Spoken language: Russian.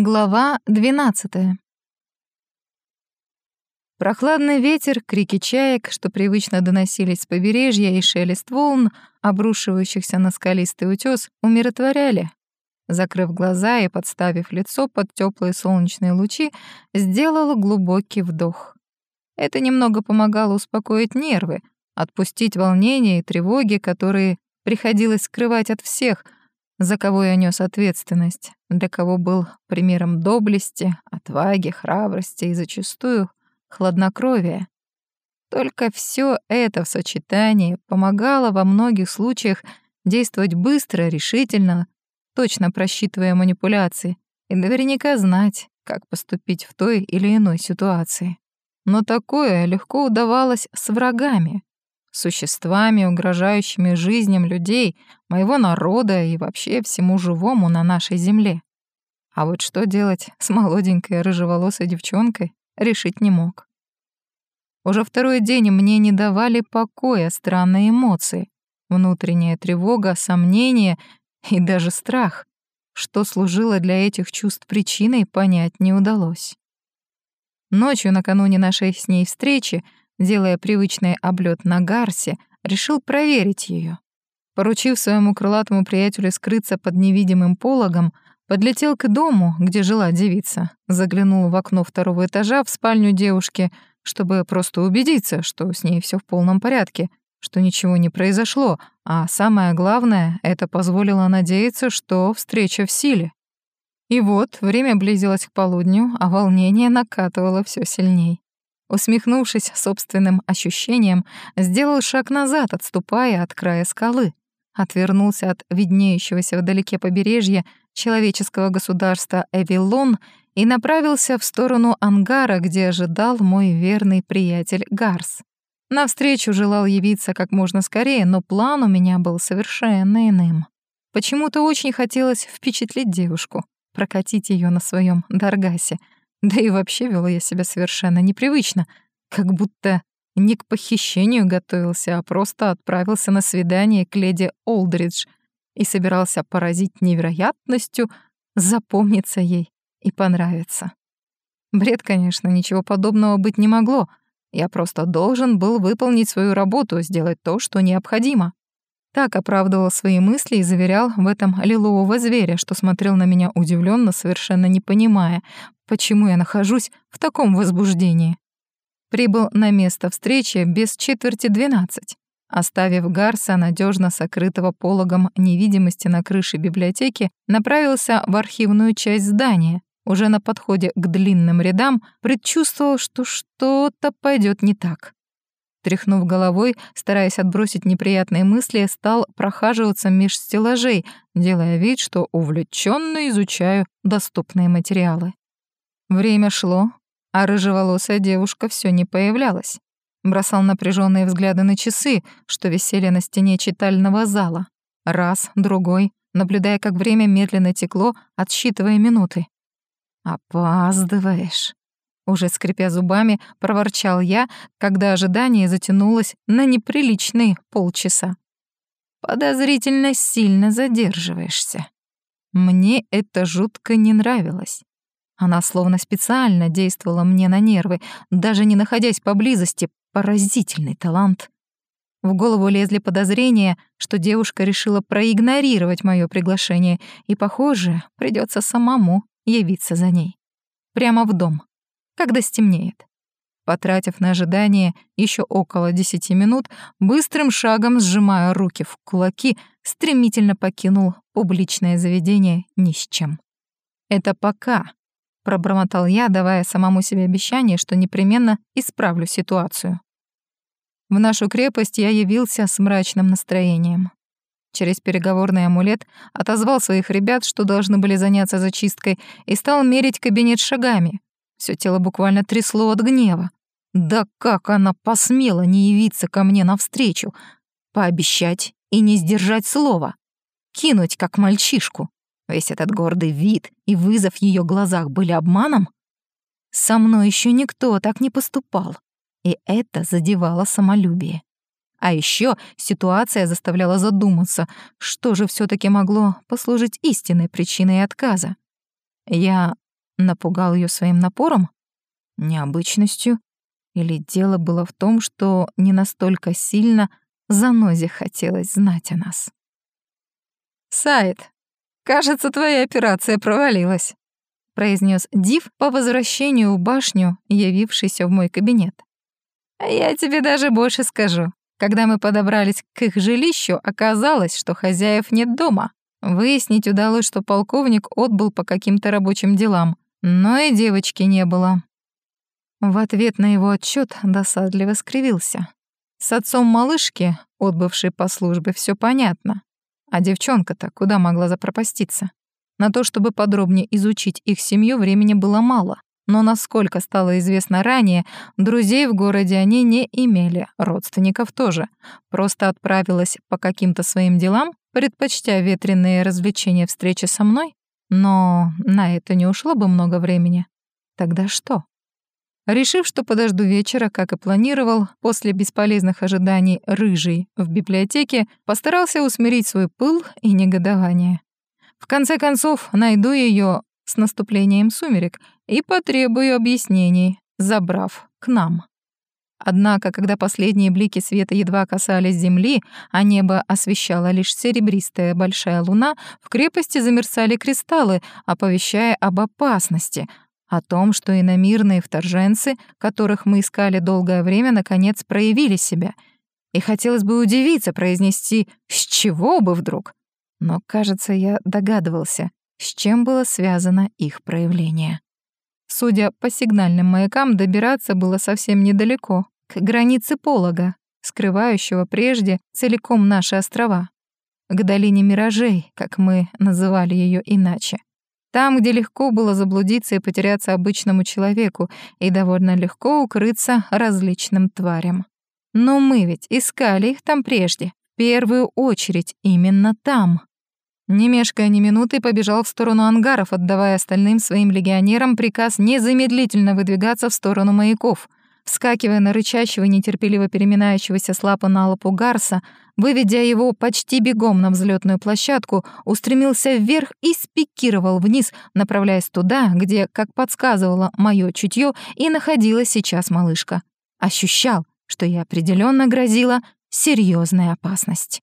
Глава 12. Прохладный ветер, крики чаек, что привычно доносились с побережья, и шелест волн, обрушивающихся на скалистый утёс, умиротворяли. Закрыв глаза и подставив лицо под теплые солнечные лучи, сделала глубокий вдох. Это немного помогало успокоить нервы, отпустить волнения и тревоги, которые приходилось скрывать от всех — за кого я нес ответственность, для кого был примером доблести, отваги, храбрости и зачастую хладнокровия. Только все это в сочетании помогало во многих случаях действовать быстро, решительно, точно просчитывая манипуляции и наверняка знать, как поступить в той или иной ситуации. Но такое легко удавалось с врагами, существами, угрожающими жизням людей, моего народа и вообще всему живому на нашей земле. А вот что делать с молоденькой рыжеволосой девчонкой, решить не мог. Уже второй день мне не давали покоя странные эмоции, внутренняя тревога, сомнение и даже страх. Что служило для этих чувств причиной, понять не удалось. Ночью накануне нашей с ней встречи делая привычный облет на Гарсе, решил проверить ее. Поручив своему крылатому приятелю скрыться под невидимым пологом, подлетел к дому, где жила девица, заглянул в окно второго этажа в спальню девушки, чтобы просто убедиться, что с ней все в полном порядке, что ничего не произошло, а самое главное, это позволило надеяться, что встреча в силе. И вот время близилось к полудню, а волнение накатывало все сильней. Усмехнувшись собственным ощущением, сделал шаг назад, отступая от края скалы. Отвернулся от виднеющегося вдалеке побережья человеческого государства Эвилон и направился в сторону ангара, где ожидал мой верный приятель Гарс. Навстречу желал явиться как можно скорее, но план у меня был совершенно иным. Почему-то очень хотелось впечатлить девушку, прокатить ее на своем Даргасе — да и вообще вела я себя совершенно непривычно, как будто не к похищению готовился, а просто отправился на свидание к леди Олдридж и собирался поразить невероятностью, запомниться ей и понравиться. Бред, конечно, ничего подобного быть не могло. Я просто должен был выполнить свою работу, сделать то, что необходимо. Так оправдывал свои мысли и заверял в этом лилового зверя, что смотрел на меня удивленно, совершенно не понимая, почему я нахожусь в таком возбуждении. Прибыл на место встречи без четверти двенадцать, оставив Гарса, надежно сокрытого пологом невидимости на крыше библиотеки, направился в архивную часть здания. Уже на подходе к длинным рядам предчувствовал, что что-то пойдет не так. Тряхнув головой, стараясь отбросить неприятные мысли, стал прохаживаться меж стеллажей, делая вид, что увлеченно изучаю доступные материалы. Время шло, а рыжеволосая девушка все не появлялась. Бросал напряженные взгляды на часы, что висели на стене читального зала. Раз, другой, наблюдая, как время медленно текло, отсчитывая минуты. «Опаздываешь», уже скрипя зубами, проворчал я, когда ожидание затянулось на неприличные полчаса. Подозрительно сильно задерживаешься. Мне это жутко не нравилось. Она словно специально действовала мне на нервы, даже не находясь поблизости. Поразительный талант. В голову лезли подозрения, что девушка решила проигнорировать мое приглашение, и, похоже, придется самому явиться за ней. Прямо в дом когда стемнеет. Потратив на ожидание еще около десяти минут, быстрым шагом, сжимая руки в кулаки, стремительно покинул публичное заведение ни с чем. «Это пока», — пробормотал я, давая самому себе обещание, что непременно исправлю ситуацию. В нашу крепость я явился с мрачным настроением. Через переговорный амулет отозвал своих ребят, что должны были заняться зачисткой, и стал мерить кабинет шагами, все тело буквально трясло от гнева. Да как она посмела не явиться ко мне навстречу, пообещать и не сдержать слова, кинуть как мальчишку. Весь этот гордый вид и вызов в ее глазах были обманом? Со мной еще никто так не поступал, и это задевало самолюбие. А еще ситуация заставляла задуматься, что же все таки могло послужить истинной причиной отказа. Я напугал ее своим напором? Необычностью? Или дело было в том, что не настолько сильно занозе хотелось знать о нас? «Сайд, кажется, твоя операция провалилась», — произнес Див по возвращению в башню, явившийся в мой кабинет. «Я тебе даже больше скажу. Когда мы подобрались к их жилищу, оказалось, что хозяев нет дома. Выяснить удалось, что полковник отбыл по каким-то рабочим делам, но и девочки не было. В ответ на его отчет досадливо скривился. С отцом малышки, отбывшей по службе, все понятно. А девчонка-то куда могла запропаститься? На то, чтобы подробнее изучить их семью, времени было мало. Но, насколько стало известно ранее, друзей в городе они не имели, родственников тоже. Просто отправилась по каким-то своим делам, предпочтя ветреные развлечения встречи со мной. Но на это не ушло бы много времени. Тогда что? Решив, что подожду вечера, как и планировал, после бесполезных ожиданий рыжий в библиотеке, постарался усмирить свой пыл и негодование. В конце концов, найду ее с наступлением сумерек и потребую объяснений, забрав к нам. Однако, когда последние блики света едва касались земли, а небо освещала лишь серебристая большая луна, в крепости замерцали кристаллы, оповещая об опасности — о том, что иномирные вторженцы, которых мы искали долгое время, наконец проявили себя. И хотелось бы удивиться, произнести «с чего бы вдруг?». Но, кажется, я догадывался, с чем было связано их проявление. Судя по сигнальным маякам, добираться было совсем недалеко, к границе полога, скрывающего прежде целиком наши острова, к долине миражей, как мы называли ее иначе. Там, где легко было заблудиться и потеряться обычному человеку, и довольно легко укрыться различным тварям. Но мы ведь искали их там прежде. В первую очередь именно там. Не мешкая ни минуты, побежал в сторону ангаров, отдавая остальным своим легионерам приказ незамедлительно выдвигаться в сторону маяков. Вскакивая на рычащего и нетерпеливо переминающегося с лапы на лапу Гарса, выведя его почти бегом на взлетную площадку, устремился вверх и спикировал вниз, направляясь туда, где, как подсказывало мое чутье, и находилась сейчас малышка. Ощущал, что ей определенно грозила серьезная опасность.